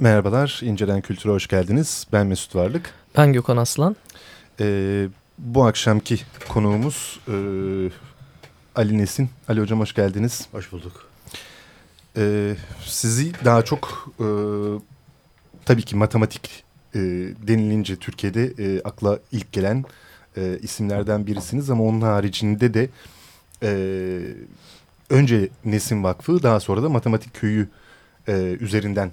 Merhabalar, İncelen Kültür'e hoş geldiniz. Ben Mesut Varlık. Ben Gökhan Aslan. Ee, bu akşamki konuğumuz e, Ali Nesin. Ali Hocam hoş geldiniz. Hoş bulduk. Ee, sizi daha çok e, tabii ki matematik e, denilince Türkiye'de e, akla ilk gelen e, isimlerden birisiniz. Ama onun haricinde de e, önce Nesin Vakfı daha sonra da Matematik Köyü e, üzerinden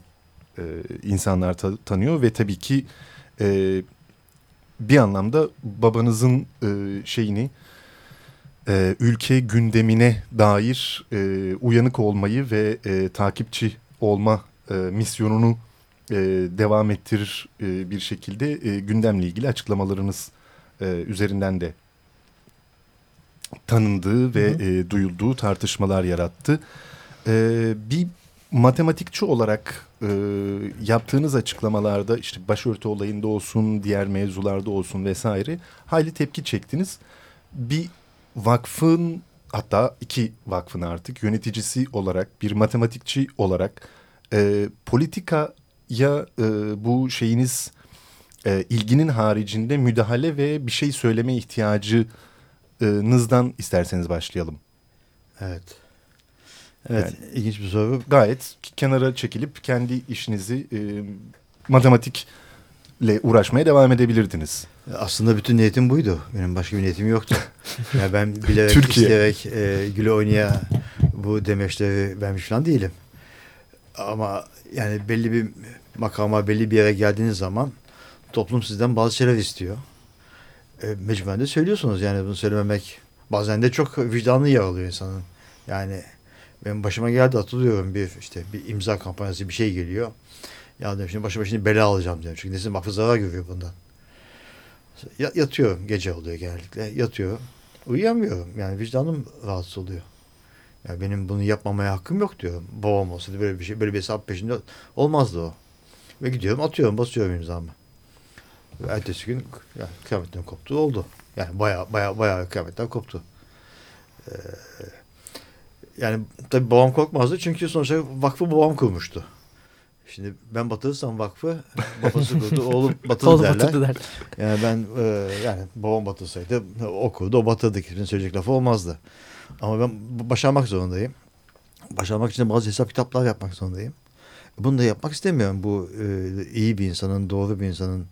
e, insanlar ta tanıyor ve tabii ki e, bir anlamda babanızın e, şeyini e, ülke gündemine dair e, uyanık olmayı ve e, takipçi olma e, misyonunu e, devam ettirir e, bir şekilde e, gündemle ilgili açıklamalarınız e, üzerinden de tanındığı ve hı hı. E, duyulduğu tartışmalar yarattı. E, bir matematikçi olarak e, yaptığınız açıklamalarda işte başörtü olayında olsun, diğer mevzularda olsun vesaire hayli tepki çektiniz. Bir vakfın hatta iki vakfın artık yöneticisi olarak bir matematikçi olarak e, politikaya e, bu şeyiniz e, ilginin haricinde müdahale ve bir şey söyleme ihtiyacınızdan isterseniz başlayalım. Evet. Evet yani, ilginç bir soru. Gayet kenara çekilip kendi işinizi e, matematikle uğraşmaya devam edebilirdiniz. Aslında bütün niyetim buydu. Benim başka bir niyetim yoktu. yani ben bilerek Türkiye. isteyerek e, güle oynaya bu demeçleri vermiş falan değilim. Ama yani belli bir makama belli bir yere geldiğiniz zaman toplum sizden bazı şeyler istiyor. E, mecburen de söylüyorsunuz yani bunu söylememek bazen de çok vicdanlı yer alıyor insanın. Yani benim başıma geldi hatırlıyorum bir işte bir imza kampanyası bir şey geliyor. Ya dedim şimdi başıma şimdi bela alacağım diyorum. Çünkü nesin zarar görüyor bundan. Yatıyorum gece oluyor genellikle. Yatıyorum. Uyuyamıyorum. Yani vicdanım rahatsız oluyor. Yani benim bunu yapmamaya hakkım yok diyorum. Babam olsaydı böyle bir şey, böyle bir hesap peşinde olmazdı o. Ve gidiyorum atıyorum, basıyorum imzamı. Ve ertesi gün yani kıyametten koptu oldu. Yani baya baya baya kıyametten koptu. Ee, yani tabii babam korkmazdı çünkü sonuçta vakfı babam kurmuştu. Şimdi ben batırırsam vakfı babası kurdu, oğlum batırdı Oğlum derler. Batırdı der. Yani ben e, yani babam batırsaydı o kurdu, o batırdı. Kimsenin söyleyecek lafı olmazdı. Ama ben başarmak zorundayım. Başarmak için de bazı hesap kitaplar yapmak zorundayım. Bunu da yapmak istemiyorum. Bu e, iyi bir insanın, doğru bir insanın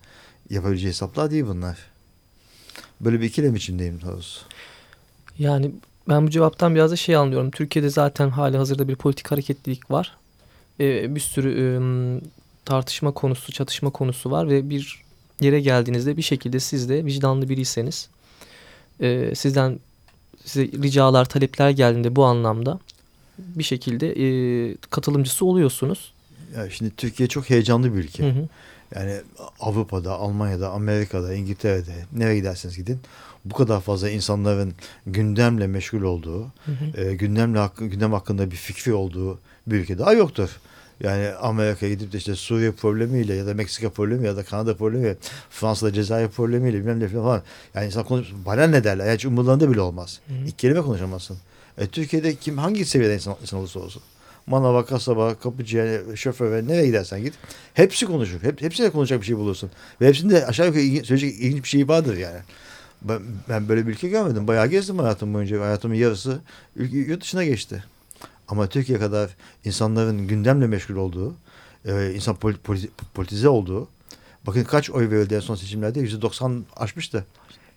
yapabileceği hesaplar değil bunlar. Böyle bir ikilem içindeyim doğrusu. Yani ben bu cevaptan biraz da şey anlıyorum. Türkiye'de zaten hali hazırda bir politik hareketlilik var. Ee, bir sürü e, tartışma konusu, çatışma konusu var ve bir yere geldiğinizde bir şekilde siz de vicdanlı biriyseniz e, sizden size ricalar, talepler geldiğinde bu anlamda bir şekilde e, katılımcısı oluyorsunuz. Ya şimdi Türkiye çok heyecanlı bir ülke. Hı hı. Yani Avrupa'da, Almanya'da, Amerika'da, İngiltere'de nereye giderseniz gidin bu kadar fazla insanların gündemle meşgul olduğu, hı hı. E, gündemle hakkı, gündem hakkında bir fikri olduğu bir ülke daha yoktur. Yani Amerika'ya gidip de işte Suriye problemiyle ya da Meksika problemi ya da Kanada problemi, Fransa'da Cezayir problemiyle bilmem ne falan. Yani insan konuş, bana ne derler? Yani hiç umurlarında bile olmaz. Hı hı. İlk kelime konuşamazsın. E, Türkiye'de kim hangi seviyede insan, insan olursa olsun. Manava, kasaba, kapıcı, şoför ve nereye gidersen git. Hepsi konuşur. Hep, hepsine konuşacak bir şey bulursun. Ve hepsinde aşağı yukarı ilginç, söyleyecek ilginç bir şey vardır yani. Ben, ben böyle bir ülke görmedim. Bayağı gezdim hayatım boyunca. Hayatımın yarısı yurt dışına geçti. Ama Türkiye kadar insanların gündemle meşgul olduğu, e, insan politi, politize olduğu, bakın kaç oy verildi en son seçimlerde? Yüzde doksan aşmıştı.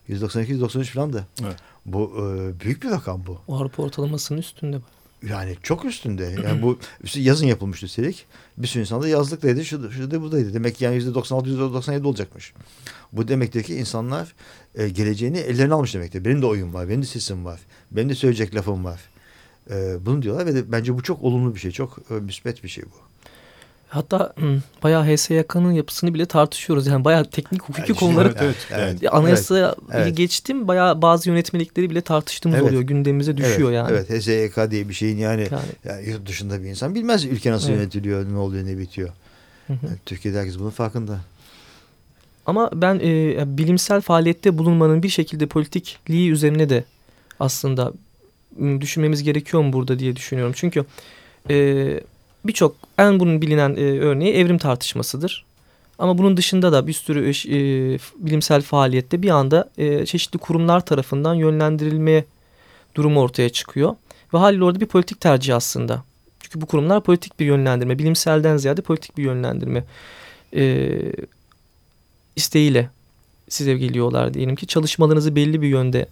Yüzde doksan iki, yüzde doksan üç falandı. Evet. Bu e, büyük bir rakam bu. Avrupa ortalamasının üstünde. Yani çok üstünde. Yani bu yazın yapılmıştı üstelik. Bir sürü insan da yazlıktaydı. Şurada, şurada buradaydı. Demek ki yani yüzde 96, yüzde 97 olacakmış. Bu demektir ki insanlar e, geleceğini ellerine almış demektir. Benim de oyun var, benim de sesim var, benim de söyleyecek lafım var. E, bunu diyorlar ve de, bence bu çok olumlu bir şey, çok e, müsbet bir şey bu. Hatta bayağı HSYK'nın yapısını bile tartışıyoruz. Yani bayağı teknik hukuki yani, konuları evet, evet, evet, anayasa evet, geçtim. Bayağı bazı yönetmelikleri bile tartıştığımız evet, oluyor. Gündemimize düşüyor evet, yani. Evet HSYK diye bir şeyin yani, yani. yani yurt dışında bir insan bilmez ülke nasıl evet. yönetiliyor, ne oluyor, ne bitiyor. Hı hı. Yani Türkiye'de herkes bunun farkında. Ama ben e, bilimsel faaliyette bulunmanın bir şekilde politikliği üzerine de aslında düşünmemiz gerekiyor mu burada diye düşünüyorum. Çünkü e, birçok en bunun bilinen e, örneği evrim tartışmasıdır. Ama bunun dışında da bir sürü e, bilimsel faaliyette bir anda e, çeşitli kurumlar tarafından yönlendirilmeye durumu ortaya çıkıyor. Ve haliyle orada bir politik tercih aslında. Çünkü bu kurumlar politik bir yönlendirme, bilimselden ziyade politik bir yönlendirme e, isteğiyle size geliyorlar diyelim ki çalışmalarınızı belli bir yönde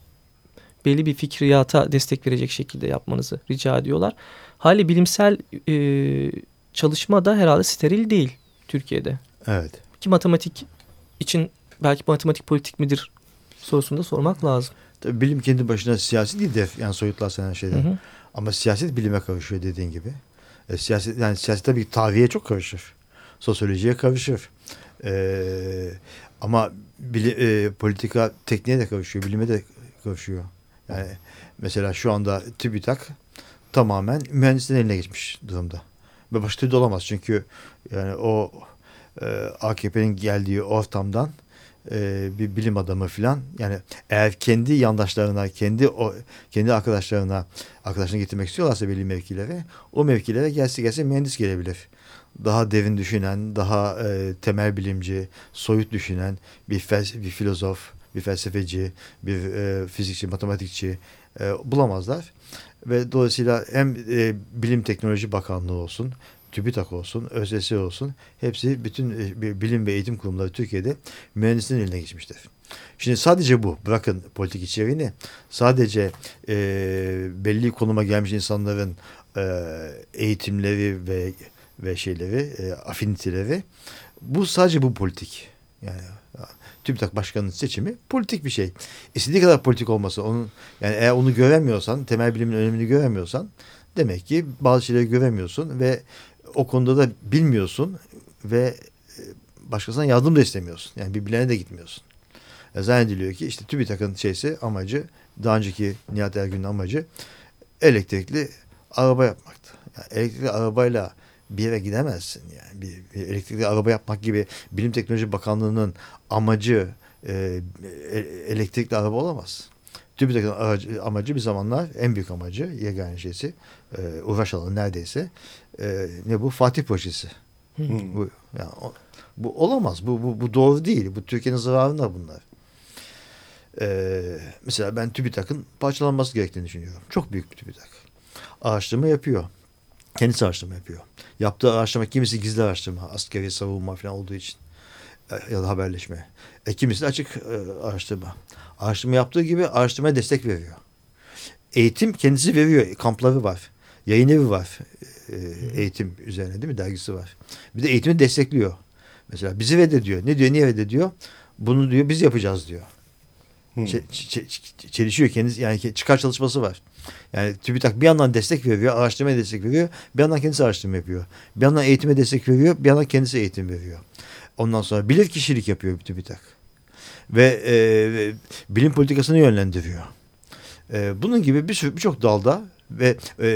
belli bir fikriyata destek verecek şekilde yapmanızı rica ediyorlar. Hali bilimsel e, çalışma da herhalde steril değil Türkiye'de. Evet. Ki matematik için belki matematik politik midir sorusunu da sormak lazım. Tabii bilim kendi başına siyasi değil de yani soyutlarsan şeyden. Hı hı. Ama siyaset bilime karışıyor dediğin gibi. E, siyaset yani siyaset tabii tarihe çok karışır. Sosyolojiye karışır. E, ama bili, e, politika tekniğe de karışıyor, bilime de karışıyor. Yani mesela şu anda TÜBİTAK tamamen mühendislerin eline geçmiş durumda. Ve başka türlü olamaz çünkü yani o e, AKP'nin geldiği ortamdan e, bir bilim adamı falan yani eğer kendi yandaşlarına, kendi o kendi arkadaşlarına arkadaşını getirmek istiyorlarsa belli mevkilere o mevkilere gelse gelse mühendis gelebilir. Daha derin düşünen, daha e, temel bilimci, soyut düşünen bir, fels bir filozof, bir felsefeci, bir e, fizikçi, matematikçi e, bulamazlar. Ve dolayısıyla hem e, Bilim Teknoloji Bakanlığı olsun, TÜBİTAK olsun, ÖSS olsun hepsi bütün e, bilim ve eğitim kurumları Türkiye'de mühendislerin eline geçmiştir. Şimdi sadece bu bırakın politik içeriğini sadece e, belli konuma gelmiş insanların e, eğitimleri ve ve şeyleri e, afiniteleri bu sadece bu politik yani TÜBİTAK Başkanı'nın seçimi politik bir şey. İstediği kadar politik olmasa onun yani eğer onu göremiyorsan temel bilimin önemini göremiyorsan demek ki bazı şeyleri göremiyorsun ve o konuda da bilmiyorsun ve e, başkasına yardım da istemiyorsun. Yani bir bilene de gitmiyorsun. E, zannediliyor ki işte TÜBİTAK'ın şeysi amacı daha önceki Nihat Ergün'ün amacı elektrikli araba yapmaktı. Yani elektrikli arabayla bir yere gidemezsin yani. Bir, bir elektrikli araba yapmak gibi Bilim Teknoloji Bakanlığı'nın amacı e, e elektrikli araba olamaz. TÜBİTAK'ın amacı bir zamanlar en büyük amacı yegane şeysi e, uğraş alanı neredeyse e, ne bu Fatih projesi. Hmm. Bu, yani, o, bu olamaz. Bu, bu, bu doğru değil. Bu Türkiye'nin zararında bunlar. Ee, mesela ben TÜBİTAK'ın parçalanması gerektiğini düşünüyorum. Çok büyük bir TÜBİTAK. Araştırma yapıyor. Kendisi araştırma yapıyor. Yaptığı araştırma kimisi gizli araştırma, askeri savunma falan olduğu için e, ya da haberleşme. E, kimisi de açık e, araştırma. Araştırma yaptığı gibi araştırmaya destek veriyor. Eğitim kendisi veriyor. Kampları var. Yayın evi var. E, eğitim üzerine değil mi? Dergisi var. Bir de eğitimi destekliyor. Mesela bizi reddediyor. Ne diyor? Niye reddediyor? Bunu diyor biz yapacağız diyor. Çelişiyor kendisi yani çıkar çalışması var. Yani TÜBİTAK bir yandan destek veriyor, araştırmaya destek veriyor. Bir yandan kendisi araştırma yapıyor. Bir yandan eğitime destek veriyor, bir yandan kendisi eğitim veriyor. Ondan sonra bilir kişilik yapıyor TÜBİTAK. Ve e, bilim politikasını yönlendiriyor. E, bunun gibi bir sürü birçok dalda ve e,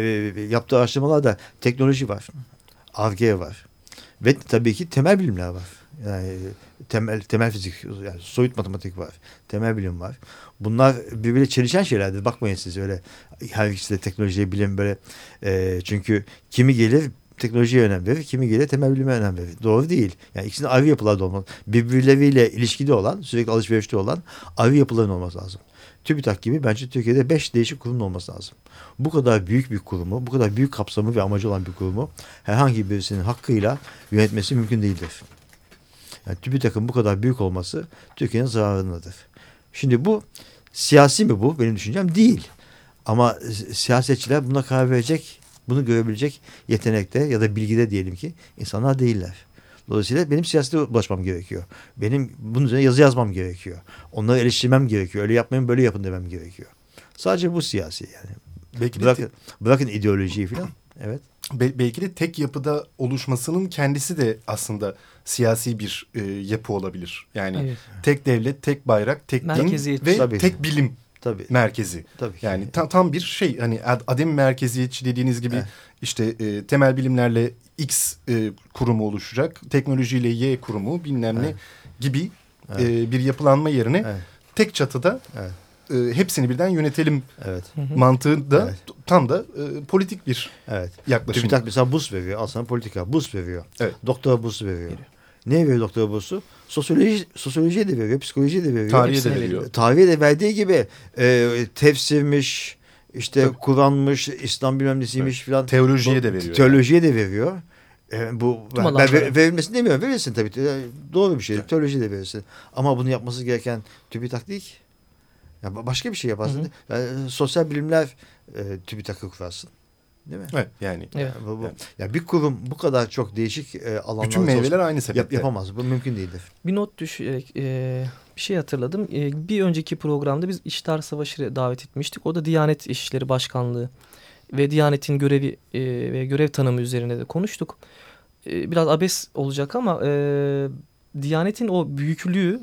yaptığı araştırmalarda teknoloji var. ARGE var. Ve tabii ki temel bilimler var. Yani temel temel fizik, yani soyut matematik var. Temel bilim var. Bunlar birbiriyle çelişen şeylerdir. Bakmayın siz öyle her ikisi de teknolojiye bilim böyle e, çünkü kimi gelir teknolojiye önem verir, kimi gelir temel bilime önem verir. Doğru değil. Yani ikisinin ayrı yapılarda olmalı. Birbirleriyle ilişkili olan, sürekli alışverişte olan ayrı yapıların olması lazım. TÜBİTAK gibi bence Türkiye'de beş değişik kurum olması lazım. Bu kadar büyük bir kurumu, bu kadar büyük kapsamı ve amacı olan bir kurumu herhangi birisinin hakkıyla yönetmesi mümkün değildir. Yani TÜBİTAK'ın bu kadar büyük olması Türkiye'nin zararındadır. Şimdi bu siyasi mi bu? Benim düşüncem değil. Ama siyasetçiler buna karar verecek, bunu görebilecek yetenekte ya da bilgide diyelim ki insanlar değiller. Dolayısıyla benim siyasete ulaşmam gerekiyor. Benim bunun üzerine yazı yazmam gerekiyor. Onları eleştirmem gerekiyor. Öyle yapmayın böyle yapın demem gerekiyor. Sadece bu siyasi yani. Belki bırakın, de bırakın ideolojiyi falan. Evet. Be belki de tek yapıda oluşmasının kendisi de aslında siyasi bir e, yapı olabilir. Yani evet. tek devlet, tek bayrak, tek din ve Tabii. tek bilim Tabii. merkezi. Tabii. Yani tam, tam bir şey hani adem merkeziyetçi dediğiniz gibi evet. işte e, temel bilimlerle X e, kurumu oluşacak, teknolojiyle Y kurumu bilmem ne gibi evet. e, bir yapılanma yerine evet. tek çatıda evet. E, hepsini birden yönetelim Evet. mantığı da Evet. tam da e, politik bir Evet. yaklaşım. TÜBİTAK mesela burs veriyor. Al sana politika. Burs veriyor. Evet. Doktora bursu veriyor. Ne veriyor doktora bursu? Sosyoloji, sosyolojiye de veriyor. Psikolojiye de veriyor. Tarihe de veriyor. Tarihe de verdiği gibi e, tefsirmiş, işte Tabii. Kur'an'mış, İslam bilmem nesiymiş filan. Teolojiye Bu- de veriyor. Teolojiye de veriyor. E, bu Tüm ben, ben ver- verilmesini demiyorum. Verirsin tabii. E, Doğru bir şey. Teoloji de verirsin. Ama bunu yapması gereken TÜBİTAK değil ki. Ya ba- başka bir şey yaparsın. Yani, sosyal bilimler e, TÜBİTAK'ı kurarsın. Değil mi? Evet yani. Evet. Ya, bu, bu- Yani. ya bir kurum bu kadar çok değişik e, alanlarda Bütün meyveler aynı yap, sepette. yapamaz. Bu mümkün değildir. Bir not düşerek e, bir şey hatırladım. E, bir önceki programda biz İştar Savaşı'na davet etmiştik. O da Diyanet İşleri Başkanlığı ve Diyanet'in görevi e, ve görev tanımı üzerine de konuştuk. E, biraz abes olacak ama e, Diyanet'in o büyüklüğü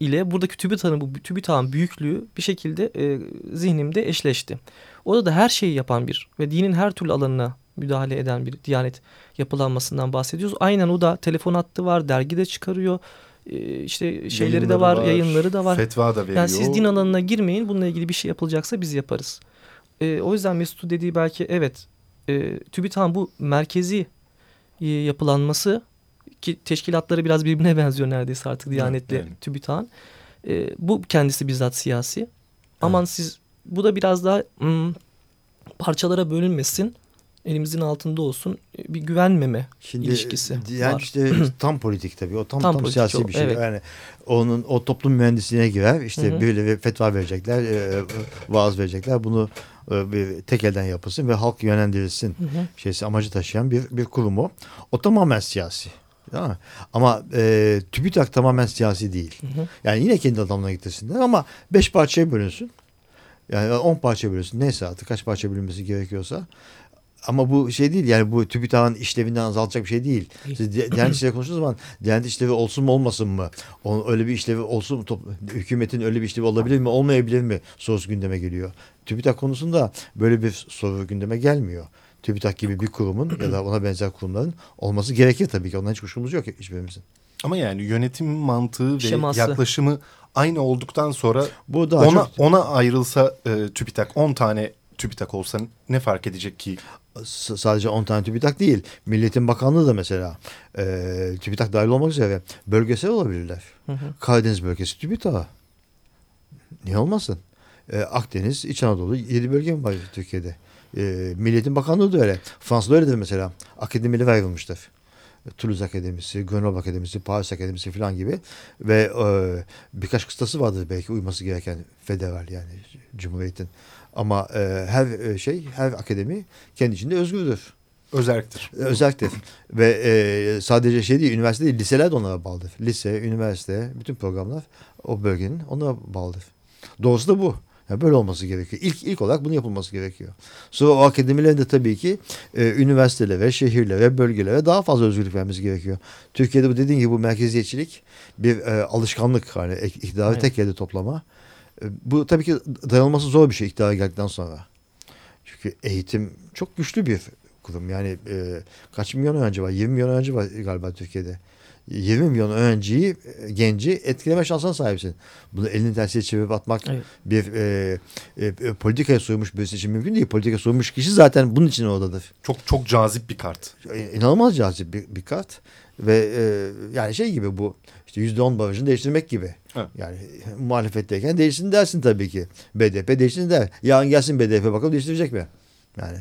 ile buradaki TÜBİTAK'ın bu TÜBİTAK'ın büyüklüğü bir şekilde e, zihnimde eşleşti. Orada da her şeyi yapan bir ve dinin her türlü alanına müdahale eden bir Diyanet yapılanmasından bahsediyoruz. Aynen o da telefon hattı var, dergide çıkarıyor. E, işte şeyleri de Yayınları var, yayınları da var. Fetva da veriyor. Yani siz din alanına girmeyin. Bununla ilgili bir şey yapılacaksa biz yaparız. E, o yüzden Mesut'un dediği belki evet. E, TÜBİTAK'ın bu merkezi e, yapılanması ki teşkilatları biraz birbirine benziyor neredeyse artık Diyanet'le yani. TÜBİTAK'ın. E, bu kendisi bizzat siyasi. Aman siz bu da biraz daha hmm, parçalara bölünmesin. Elimizin altında olsun. Bir güvenmeme Şimdi ilişkisi yani var. işte tam politik tabii. O tam Tam tam, siyasi o, bir şey. evet. Yani onun o toplum mühendisliğine girer. İşte Hı hı. birileri fetva verecekler, e, vaaz verecekler. Bunu bir tek elden yapılsın ve halk yönlendirilsin. Hı hı. Şeysi amacı taşıyan bir bir kurum o. O tamamen siyasi. Mi? Ama e, TÜBİTAK tamamen siyasi değil. Hı hı. Yani yine kendi adamlarına gitsinler ama beş parçaya bölünsün. Yani on parçaya bölünsün. Neyse artık kaç parça bölünmesi gerekiyorsa. Ama bu şey değil yani bu TÜBİTAK'ın işlevinden azaltacak bir şey değil. Siz Di- Diyanet İşleri konuştuğunuz zaman Diyanet işlevi olsun mu olmasın mı? Onun öyle bir işlevi olsun mu? Hükümetin öyle bir işlevi olabilir mi olmayabilir mi? Sorusu gündeme geliyor. TÜBİTAK konusunda böyle bir soru gündeme gelmiyor. TÜBİTAK gibi bir kurumun ya da ona benzer kurumların olması gerekir tabii ki. Ondan hiç kuşkumuz yok hiçbirimizin. Ama yani yönetim mantığı ve Şeması. yaklaşımı aynı olduktan sonra Bu daha ona çok ona ayrılsa e, TÜBİTAK 10 tane TÜBİTAK olsa ne fark edecek ki? S- sadece 10 tane TÜBİTAK değil. Milliyetin Bakanlığı da mesela e, TÜBİTAK dahil olmak üzere bölgesel olabilirler. Hı hı. Karadeniz bölgesi TÜBİTAK. Niye olmasın? E, Akdeniz, İç Anadolu 7 bölge mi var Türkiye'de? E, Milliyetin Bakanlığı da öyle. Fransa'da öyledir mesela. Akademileri ayrılmıştır. Toulouse Akademisi, Grenoble Akademisi, Paris Akademisi falan gibi ve e, birkaç kıstası vardır belki uyması gereken federal yani Cumhuriyet'in. Ama e, her e, şey, her akademi kendi içinde özgürdür. Özerktir. Özellikle ve e, sadece şey değil, üniversite değil, liseler de onlara bağlıdır. Lise, üniversite, bütün programlar o bölgenin onlara bağlıdır. Doğrusu da bu. Yani böyle olması gerekiyor. İlk ilk olarak bunu yapılması gerekiyor. Sonra o akademilerin de tabii ki e, üniversitelere, şehirlere, bölgelere daha fazla özgürlük vermesi gerekiyor. Türkiye'de bu dediğin gibi bu merkeziyetçilik bir e, alışkanlık ek- iktidarı Evet. tek elde toplama. E, bu tabii ki dayanılması zor bir şey iktidara geldikten sonra. Çünkü eğitim çok güçlü bir kurum. Yani e, kaç milyon öğrenci var? 20 milyon öğrenci var galiba Türkiye'de. 20 milyon öğrenciyi, e, genci etkileme şansına sahipsin. Bunu elini tersiye çevirip atmak Evet. bir e, e, e, politikaya soymuş birisi için mümkün değil. Politikaya soymuş kişi zaten bunun için oradadır. Çok çok cazip bir kart. E, İnanılmaz cazip bir, bir kart. Ve e, yani şey gibi bu işte %10 barajını değiştirmek gibi. Evet. Yani e, muhalefetteyken değişsin dersin tabii ki. BDP değişsin der. Yarın gelsin BDP bakalım değiştirecek mi? Yani,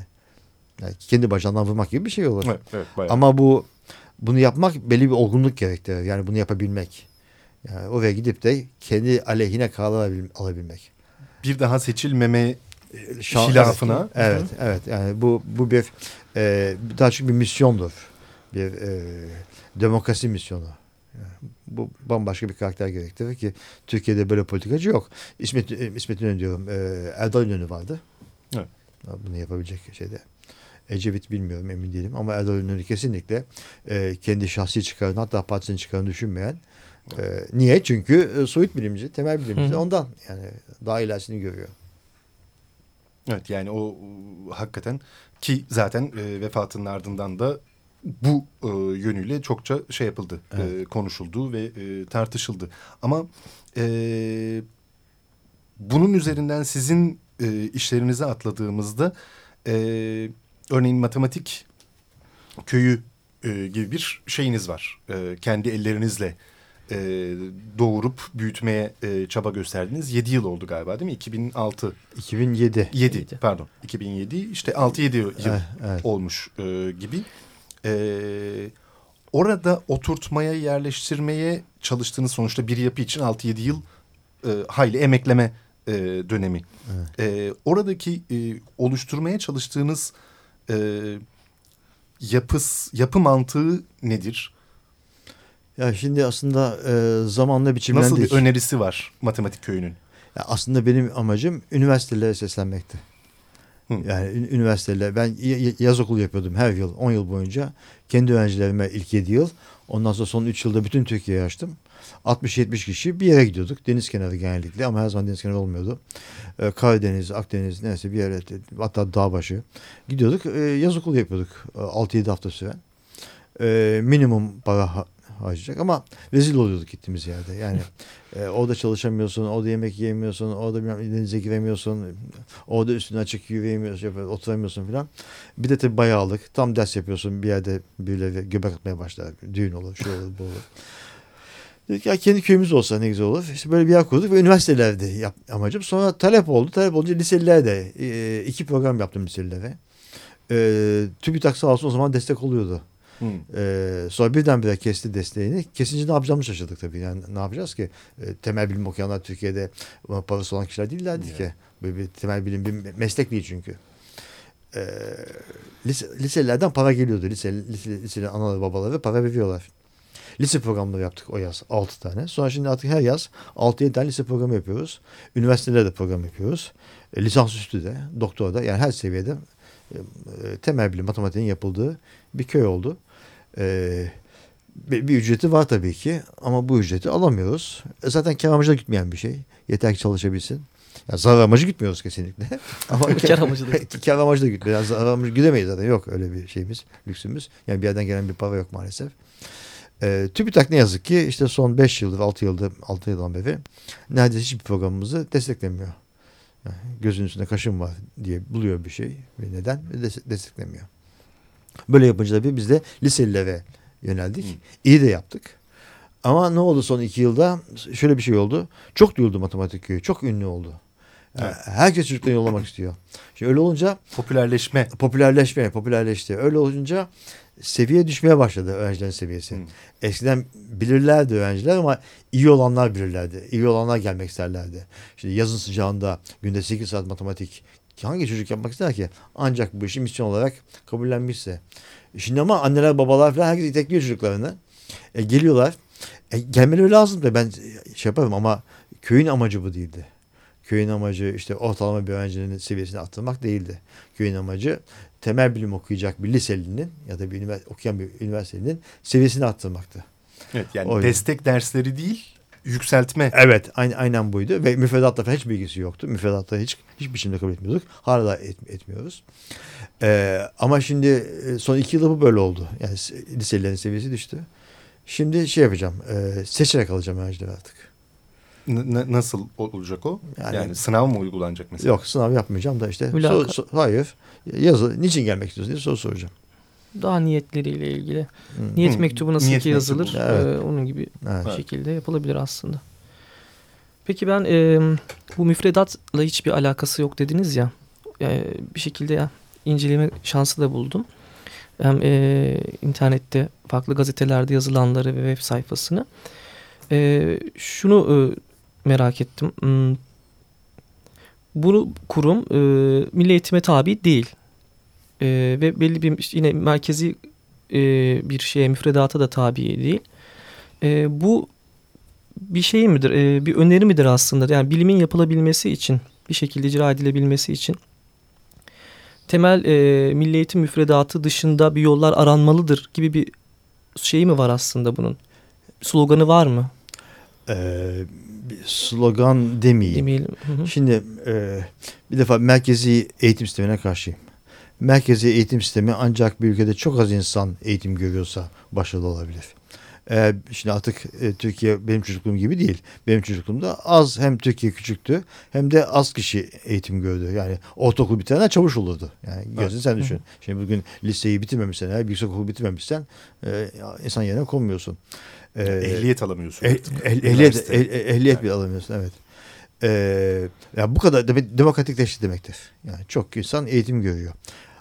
yani kendi bacağından vurmak gibi bir şey olur. Evet, evet bayağı. Ama bu bunu yapmak belli bir olgunluk gerektirir. Yani bunu yapabilmek. Yani oraya gidip de kendi aleyhine karar alabil- alabilmek. bir daha seçilmeme Şan- hilafına. Evet, evet, evet. Yani bu bu bir e, daha çok bir misyondur. Bir e, demokrasi misyonu. Yani bu bambaşka bir karakter gerektirir ki Türkiye'de böyle politikacı yok. İsmet e, İsmet İnönü diyorum. E, Erdal İnönü vardı. Evet. Bunu yapabilecek şeyde. Ecevit bilmiyorum emin değilim ama Erdal İnönü kesinlikle e, kendi şahsi çıkarını hatta partisinin çıkarını düşünmeyen e, niye? Çünkü e, soyut bilimci, temel bilimci Hı ondan yani daha ilerisini görüyor. Evet yani o e, hakikaten ki zaten e, vefatının ardından da bu e, yönüyle çokça şey yapıldı, e, Evet. konuşuldu ve e, tartışıldı. Ama e, bunun üzerinden sizin e, işlerinize atladığımızda e, örneğin matematik köyü e, gibi bir şeyiniz var. E, kendi ellerinizle e, doğurup büyütmeye e, çaba gösterdiniz. 7 yıl oldu galiba değil mi? 2006. 2007. 7 Yedi. pardon. 2007 işte 6-7 yıl evet, evet. olmuş e, gibi. E, orada oturtmaya, yerleştirmeye çalıştığınız sonuçta bir yapı için 6-7 yıl e, hayli emekleme e, dönemi. Evet. E, oradaki e, oluşturmaya çalıştığınız e, yapıs, yapı mantığı nedir? Ya şimdi aslında e, zamanla biçimlendik. Nasıl bir önerisi var matematik köyünün? Ya aslında benim amacım üniversitelere seslenmekti. Hı. Yani üniversiteler ben yaz okulu yapıyordum her yıl 10 yıl boyunca. Kendi öğrencilerime ilk 7 yıl. Ondan sonra son 3 yılda bütün Türkiye'yi açtım. 60-70 kişi bir yere gidiyorduk. Deniz kenarı genellikle ama her zaman deniz kenarı olmuyordu. Ee, Karadeniz, Akdeniz neyse bir yere hatta dağ başı gidiyorduk. Ee, yaz okulu yapıyorduk 6-7 hafta süren. Ee, minimum para harcayacak ama rezil oluyorduk gittiğimiz yerde. Yani e, orada çalışamıyorsun, orada yemek yiyemiyorsun, orada denize giremiyorsun, orada üstüne açık yürüyemiyorsun, oturamıyorsun falan. Bir de tabii bayağılık. Tam ders yapıyorsun bir yerde birileri göbek atmaya başlar. Düğün olur, şu olur, bu olur. Dedik ya kendi köyümüz olsa ne güzel olur. İşte böyle bir yer kurduk ve üniversitelerde yap, amacım. Sonra talep oldu. Talep olunca liselilerde e, iki program yaptım liselilere. E, TÜBİTAK sağ olsun o zaman destek oluyordu. Hmm. Ee, sonra birdenbire kesti desteğini. Kesince ne yapacağımızı şaşırdık tabii. Yani ne yapacağız ki? Ee, temel bilim okuyanlar Türkiye'de parası olan kişiler değillerdi yeah. ki. Böyle bir temel bilim bir meslek değil çünkü. Ee, lise, liselerden para geliyordu. Lise, lise, lisenin anaları babaları para veriyorlar. Lise programları yaptık o yaz. 6 tane. Sonra şimdi artık her yaz 6-7 tane lise programı yapıyoruz. Üniversitelerde program yapıyoruz. E, lisansüstü de, doktora da yani her seviyede e, temel bilim matematiğin yapıldığı bir köy oldu. E, bir, bir ücreti var tabii ki ama bu ücreti alamıyoruz. E, zaten kar amacına gitmeyen bir şey. Yeter ki çalışabilsin. Yani zarar amacı gitmiyoruz kesinlikle. Ama kar amacı da kar amacı da gitmiyor. Yani zarar amacı gidemeyiz zaten. Yok öyle bir şeyimiz, lüksümüz. Yani bir yerden gelen bir para yok maalesef. E, TÜBİTAK ne yazık ki işte son 5 yıldır, 6 yıldır, 6 yıldan beri neredeyse hiçbir programımızı desteklemiyor. Yani gözünün üstünde kaşın var diye buluyor bir şey ve neden desteklemiyor. Böyle yapınca tabii biz de liselilere yöneldik. Hı. İyi de yaptık. Ama ne oldu son iki yılda? Şöyle bir şey oldu. Çok duyuldu matematik köyü. Çok ünlü oldu. Evet. Herkes çocuklarını yollamak istiyor. Şimdi öyle olunca popülerleşme. Popülerleşme, popülerleşti. Öyle olunca seviye düşmeye başladı öğrencilerin seviyesi. Hmm. Eskiden bilirlerdi öğrenciler ama iyi olanlar bilirlerdi. İyi olanlar gelmek isterlerdi. Şimdi yazın sıcağında günde 8 saat matematik hangi çocuk yapmak ister ki? Ancak bu işi misyon olarak kabullenmişse. Şimdi ama anneler babalar falan herkes itekliyor çocuklarını. E, geliyorlar. E, gelmeleri lazım da ben şey yaparım ama köyün amacı bu değildi. Köyün amacı işte ortalama bir öğrencinin seviyesini arttırmak değildi. Köyün amacı temel bilim okuyacak bir liselinin ya da bir üniversite, okuyan bir üniversitenin seviyesini arttırmaktı. Evet yani o destek yüzden. dersleri değil yükseltme. Evet aynen, aynen buydu ve müfredatla hiç bilgisi yoktu. Müfredatla hiç hiç biçimde kabul etmiyorduk. Hala et, etmiyoruz. Ee, ama şimdi e, son iki yılda bu böyle oldu. Yani liselerin seviyesi düştü. Şimdi şey yapacağım. E, seçerek alacağım öğrencileri artık. N nasıl olacak o? Yani, yani sınav mı uygulanacak mesela? Yok sınav yapmayacağım da işte. So, so, hayır. Yazı niçin gelmek istiyorsun diye soru soracağım. Daha niyetleriyle ilgili. Hmm. Niyet mektubu nasıl Niyet ki yazılır? Evet. E, onun gibi evet. şekilde yapılabilir aslında. Peki ben e, bu müfredatla hiçbir alakası yok dediniz ya. E, bir şekilde ya inceleme şansı da buldum. Hem e, internette farklı gazetelerde yazılanları ve web sayfasını. E, şunu e, merak ettim. Hmm, bunu kurum e, milli eğitime tabi değil. E, ve belli bir yine merkezi e, bir şeye müfredata da tabi değil. E, bu bir şey midir? E, bir öneri midir aslında? Yani bilimin yapılabilmesi için bir şekilde icra edilebilmesi için temel e, milli eğitim müfredatı dışında bir yollar aranmalıdır gibi bir şey mi var aslında bunun? Sloganı var mı? Ee, slogan demeyeyim. Demeyelim. Hı hı. Şimdi e, bir defa merkezi eğitim sistemine karşıyım. Merkezi eğitim sistemi ancak bir ülkede çok az insan eğitim görüyorsa başarılı olabilir. Ee, şimdi artık e, Türkiye benim çocukluğum gibi değil. Benim çocukluğumda az hem Türkiye küçüktü hem de az kişi eğitim gördü. Yani ortaokul bitirenler çavuş olurdu. Yani gözün evet. sen düşün. Şimdi bugün liseyi bitirmemişsen, eğer yüksekokulu bitirmemişsen e, insan yerine konmuyorsun. Ee, ehliyet alamıyorsun. Eh, eh, ehliyet, eh, ehliyet yani. bile alamıyorsun evet. Ee, yani bu kadar demokratikleşti demektir. Yani çok insan eğitim görüyor.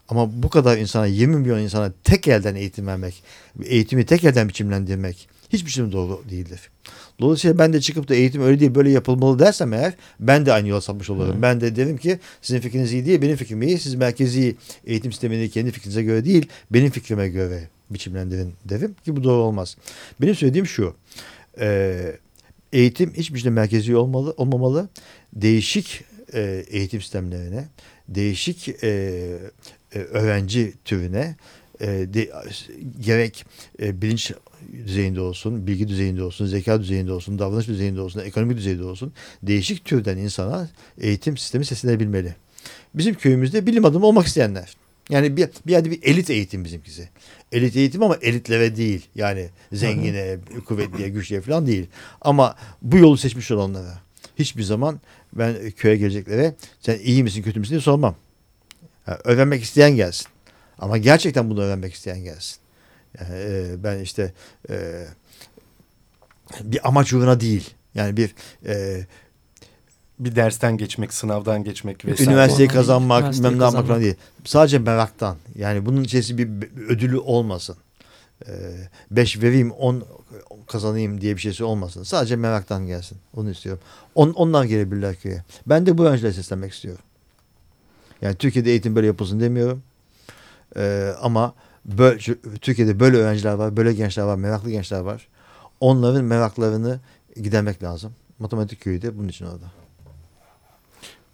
Ama bu kadar insana 20 milyon insana tek elden eğitim vermek, eğitimi tek elden biçimlendirmek hiçbir şey doğru değildir. Dolayısıyla ben de çıkıp da eğitim öyle değil böyle yapılmalı dersem eğer ben de aynı yola sapmış olurum. Hmm. Ben de derim ki sizin fikriniz iyi değil benim fikrim iyi. Siz merkezi eğitim sistemini kendi fikrinize göre değil benim fikrime göre biçimlendirin derim ki bu doğru olmaz. Benim söylediğim şu. E, eğitim hiçbir şey merkezi olmalı, olmamalı. Değişik e, eğitim sistemlerine, değişik e, e, öğrenci türüne e, gerek e, bilinç düzeyinde olsun, bilgi düzeyinde olsun, zeka düzeyinde olsun, davranış düzeyinde olsun, ekonomik düzeyde olsun değişik türden insana eğitim sistemi seslenebilmeli. Bizim köyümüzde bilim adamı olmak isteyenler. Yani bir, bir yerde bir elit eğitim bizimkisi. Elit eğitim ama elitlere değil. Yani zengine, kuvvetliye, güçlüye falan değil. Ama bu yolu seçmiş olanlara. Hiçbir zaman ben köye geleceklere sen iyi misin kötü müsün diye sormam. Yani öğrenmek isteyen gelsin. Ama gerçekten bunu öğrenmek isteyen gelsin. Yani, e, ben işte e, bir amaç uğruna değil. Yani bir e, bir dersten geçmek, sınavdan geçmek vesaire. Üniversiteyi kazanmak, bilmem ne yapmak falan değil. Sadece meraktan. Yani bunun içerisinde bir ödülü olmasın. Ee, beş vereyim, on kazanayım diye bir şeysi olmasın. Sadece meraktan gelsin. Onu istiyorum. On, onlar gelebilirler köye. Ben de bu öğrencilere seslenmek istiyorum. Yani Türkiye'de eğitim böyle yapılsın demiyorum. Ee, ama böyle, Türkiye'de böyle öğrenciler var, böyle gençler var, meraklı gençler var. Onların meraklarını gidermek lazım. Matematik köyü de bunun için orada.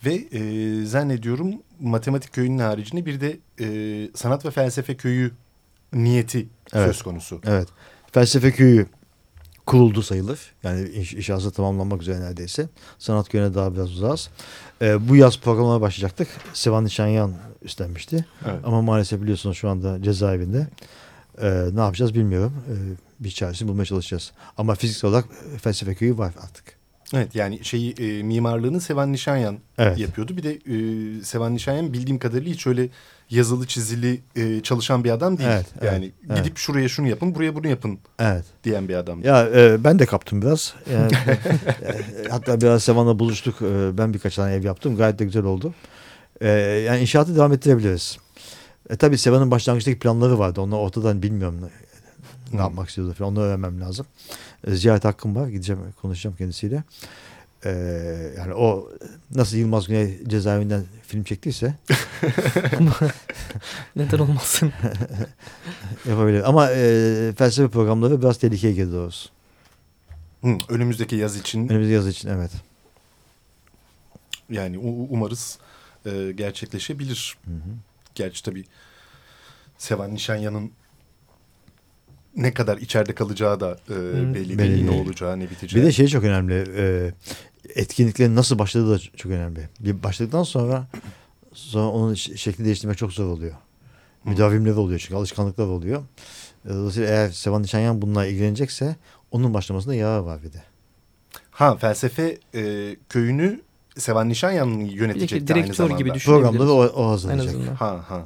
Ve e, zannediyorum matematik köyünün haricinde bir de e, sanat ve felsefe köyü niyeti evet. söz konusu. Evet. Felsefe köyü kuruldu sayılır. Yani iş, inşası tamamlanmak üzere neredeyse. Sanat köyüne daha biraz uzağız. Ee, bu yaz programına başlayacaktık. Sevan Nişanyan üstlenmişti. Evet. Ama maalesef biliyorsunuz şu anda cezaevinde. Ee, ne yapacağız bilmiyorum. Ee, bir çaresini bulmaya çalışacağız. Ama fiziksel olarak felsefe köyü var artık. Evet yani şeyi e, mimarlığını Sevan Nişanyan evet. yapıyordu. Bir de e, Sevan Nişanyan bildiğim kadarıyla hiç öyle yazılı çizili e, çalışan bir adam değil. Evet, yani evet, gidip evet. şuraya şunu yapın buraya bunu yapın evet. diyen bir adam. Ya e, ben de kaptım biraz. Yani, e, hatta biraz Sevan'la buluştuk. E, ben birkaç tane ev yaptım. Gayet de güzel oldu. E, yani inşaatı devam ettirebiliriz. E, tabii Sevan'ın başlangıçtaki planları vardı. Onlar ortadan bilmiyorum ne, ne yapmak istiyordu falan. Onu öğrenmem lazım. E, ziyaret hakkım var. Gideceğim konuşacağım kendisiyle. Ee, yani o nasıl Yılmaz Güney cezaevinden film çektiyse neden olmasın yapabilir. Ama e, felsefe programları biraz tehlikeye girdi doğrusu. Hı, önümüzdeki yaz için. Önümüzdeki yaz için evet. Yani umarız e, gerçekleşebilir. Hı hı. Gerçi tabii Sevan Nişanyan'ın ne kadar içeride kalacağı da e, belli, belli değil. Ne olacağı, ne biteceği. Bir de şey çok önemli. E, etkinliklerin nasıl başladığı da çok önemli. Bir başladıktan sonra sonra onun şekli değiştirmek çok zor oluyor. Müdavimleri oluyor çünkü alışkanlıklar oluyor. E, dolayısıyla eğer Sevan Nişanyan bununla ilgilenecekse onun başlamasında yağı var bir de. Ha felsefe e, köyünü Sevan Nişanyan yönetecekti aynı zamanda. gibi Programları o, o hazırlayacak. Ha ha.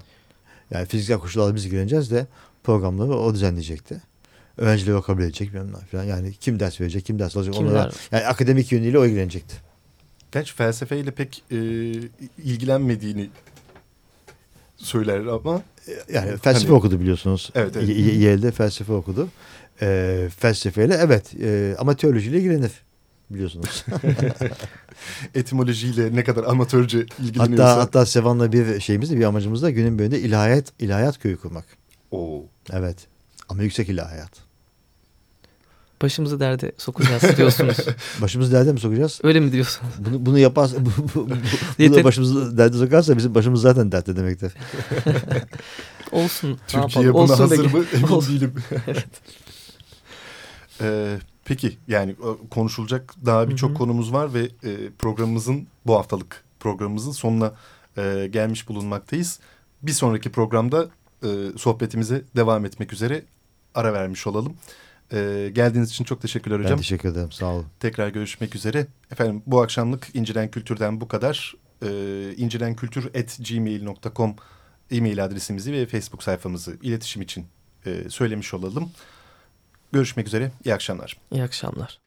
Yani fiziksel koşullarda biz ilgileneceğiz de programları o düzenleyecekti. Öğrencileri o kabul edecek bilmem falan. Yani kim ders verecek, kim ders alacak onlara. Yani akademik yönüyle o ilgilenecekti. Gerçi felsefeyle pek e, ilgilenmediğini söyler ama. Yani felsefe hani, okudu biliyorsunuz. Evet, evet. Yale'de felsefe okudu. E, felsefeyle evet e, ama teolojiyle ilgilenir biliyorsunuz. Etimolojiyle ne kadar amatörce ilgileniyorsa. Hatta, hatta Sevan'la bir şeyimiz de bir amacımız da günün birinde ilahiyat, ilahiyat köyü kurmak. Oo. Evet. Ama yüksek ilahiyat. Başımızı derde sokacağız diyorsunuz. başımızı derde mi sokacağız? Öyle mi diyorsun? Bunu, bunu yaparsa, bu, bu, bu, bunu başımızı derde sokarsa bizim başımız zaten dertte demektir. Olsun. Türkiye buna Olsun hazır mı? Emin Olsun. değilim. evet. Ee, peki yani konuşulacak daha birçok konumuz var ve e, programımızın bu haftalık programımızın sonuna e, gelmiş bulunmaktayız. Bir sonraki programda e, sohbetimize devam etmek üzere ara vermiş olalım. E, geldiğiniz için çok teşekkürler hocam. Ben teşekkür ederim sağ olun. Tekrar görüşmek üzere. Efendim bu akşamlık İnciren Kültür'den bu kadar. E, incirenkültür.gmail.com e-mail adresimizi ve Facebook sayfamızı iletişim için e, söylemiş olalım. Görüşmek üzere. İyi akşamlar. İyi akşamlar.